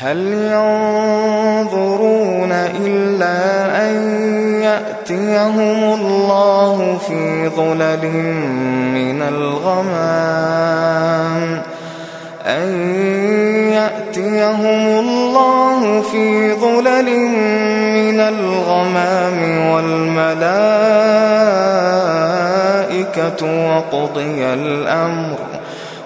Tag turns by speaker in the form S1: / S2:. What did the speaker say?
S1: هل ينظرون إلا أن يأتيهم الله في ظلل من الغمام؟ أن يأتيهم الله في ظلل من الغمام والملائكة وقضي الأمر.